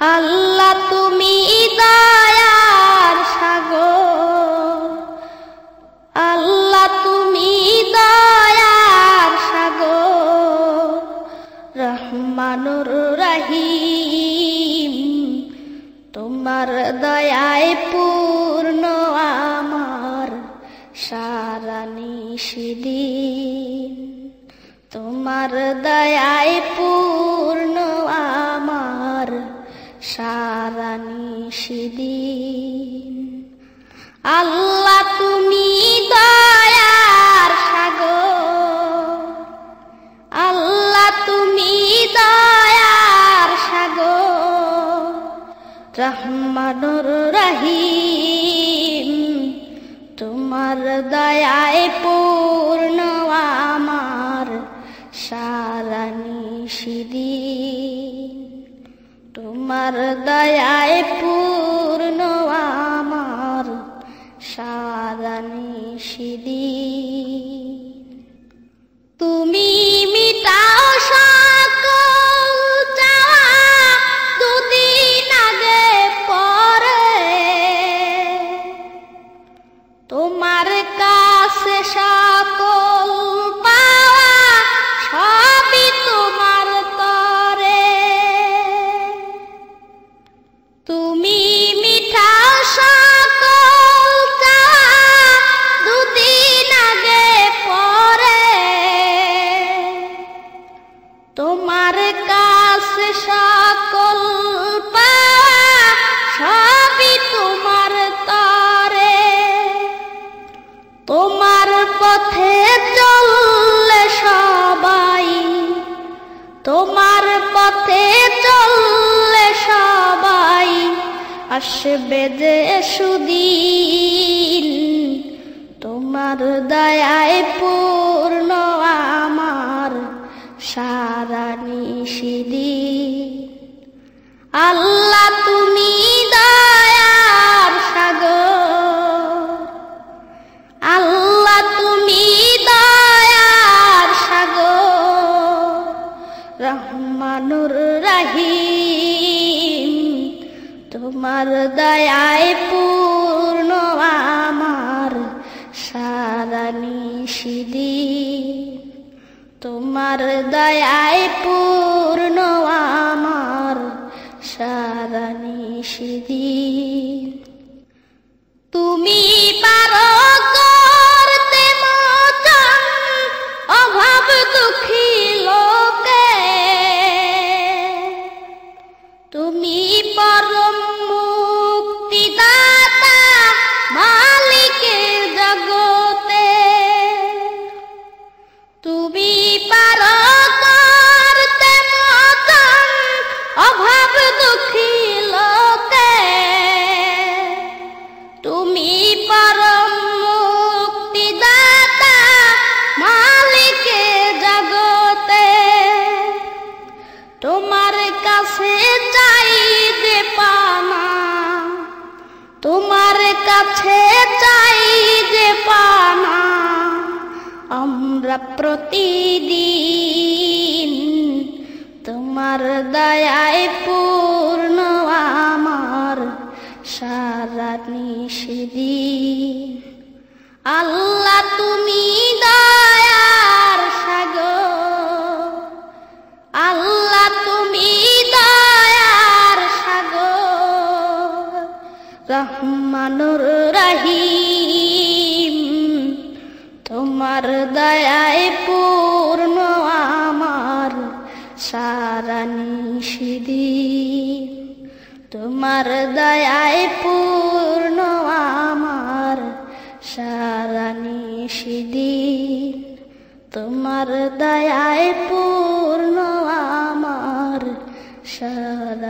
আল্লাহ তুমি দয়ার সাগর। আল্লাহ তুমি দয়ার সাগর। রহমানুর রহিম, তোমার দয়ায় পূর্ণ আমার সারা নিষিদিন তোমার দয়ায় পূর্ণ আমার সারা নিষিদিন আল্লাহ, তুমি দয়ার সাগর। আল্লাহ, তুমি দয়ার সাগর। রহমানুর রহিম, তোমার দয়ায় পূর্ণ আমার সারা নিষিদিন তোমার দয়ায় পূর্ণ তোমার পথে চললে সবাই তোমার পথে চললে সবাই আসবে যে সুদিন। রহমানুর রহিম তোমার দয়ায় পূর্ণ আমার সারা নিশিদি। তোমার দয়ায় তুমি পরম মুক্তিদাতা, মালিকের জগতে। তুমি পারো করতে মতন অভাব দুঃখী লোকে। তুমি পরম মুক্তিদাতা মালিকে জগতে। তোমার কাছে চাই যে পানা। আমরা প্রতিদিন তোমার দয়ায় পূর্ণ, আমার সারা নিষেদিন আল্লাহ, তুমি দয়ার রহমানুর রহিম, তোমার দয়ায় পূর্ণ আমার সারা নিষিদিন। তোমার দয়ায় পূর্ণ আমার সারা নিষিদিন। তোমার দয়ায় পূর্ণ আমার সারা